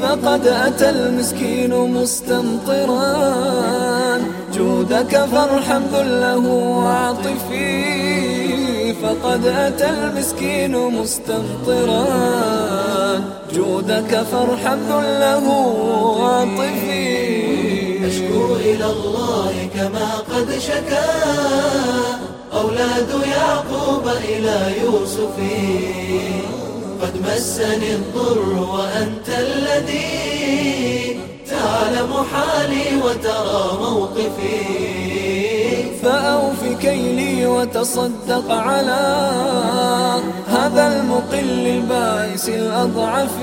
فقد أتى المسكين مستمطرا. جودك فارحم ذله وعاطفي فقد أتى المسكين مستمطرا. جودك فارحم ذله وعاطفي أشكو إلى الله كما قد شكا. أولاد يعقوب إلى يوسف قد مسني الضر وأنت الذي تعلم حالي وترى موقفي. فأوف كيلي وتصدق على هذا المقل البائس الأضعف.